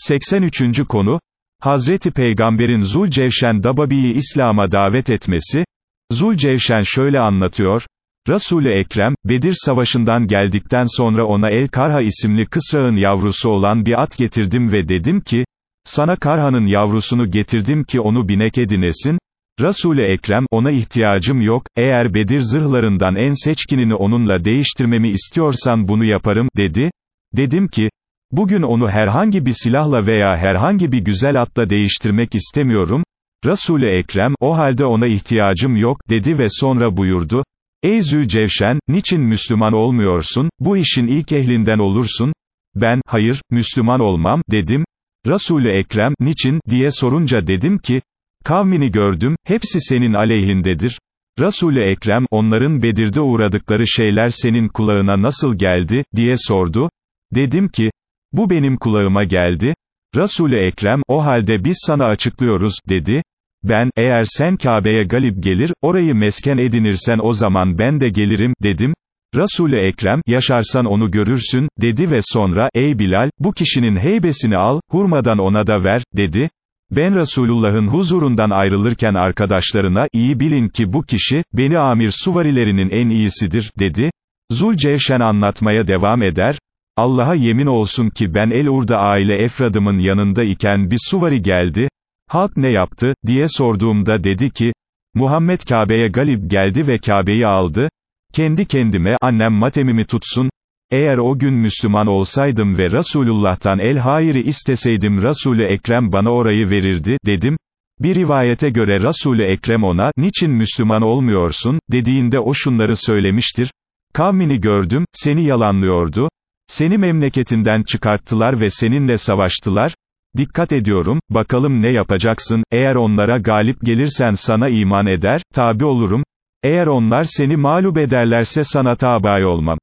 83. konu, Hazreti Peygamberin Zulcevşen Dababi'yi İslam'a davet etmesi, Zulcevşen şöyle anlatıyor, Resul-i Ekrem, Bedir Savaşı'ndan geldikten sonra ona El Karha isimli kısrağın yavrusu olan bir at getirdim ve dedim ki, sana Karha'nın yavrusunu getirdim ki onu binek edinesin, Resul-i Ekrem, ona ihtiyacım yok, eğer Bedir zırhlarından en seçkinini onunla değiştirmemi istiyorsan bunu yaparım, dedi, dedim ki, bugün onu herhangi bir silahla veya herhangi bir güzel atla değiştirmek istemiyorum, Resul-i Ekrem, o halde ona ihtiyacım yok, dedi ve sonra buyurdu, Ey Zülcevşen, niçin Müslüman olmuyorsun, bu işin ilk ehlinden olursun, ben, hayır, Müslüman olmam, dedim, Resul-i Ekrem, niçin, diye sorunca dedim ki, kavmini gördüm, hepsi senin aleyhindedir, Resul-i Ekrem, onların Bedir'de uğradıkları şeyler senin kulağına nasıl geldi, diye sordu, dedim ki, bu benim kulağıma geldi, Resul-i Ekrem, o halde biz sana açıklıyoruz, dedi, ben, eğer sen Kabe'ye galip gelir, orayı mesken edinirsen o zaman ben de gelirim, dedim, Resul-i Ekrem, yaşarsan onu görürsün, dedi ve sonra, ey Bilal, bu kişinin heybesini al, hurmadan ona da ver, dedi, ben Resulullah'ın huzurundan ayrılırken arkadaşlarına, iyi bilin ki bu kişi, Beni Amir suvarilerinin en iyisidir, dedi, Zulcevşen anlatmaya devam eder, Allah'a yemin olsun ki ben El-Ur'da aile efradımın yanında iken bir suvari geldi, halk ne yaptı, diye sorduğumda dedi ki, Muhammed Kabe'ye galip geldi ve Kabe'yi aldı, kendi kendime, annem matemimi tutsun, eğer o gün Müslüman olsaydım ve Resulullah'tan el hayri isteseydim Resul-i Ekrem bana orayı verirdi, dedim, bir rivayete göre Resul-i Ekrem ona, niçin Müslüman olmuyorsun, dediğinde o şunları söylemiştir, kavmini gördüm, seni yalanlıyordu, seni memleketinden çıkarttılar ve seninle savaştılar, dikkat ediyorum, bakalım ne yapacaksın, eğer onlara galip gelirsen sana iman eder, tabi olurum, eğer onlar seni mağlup ederlerse sana tabi olmam.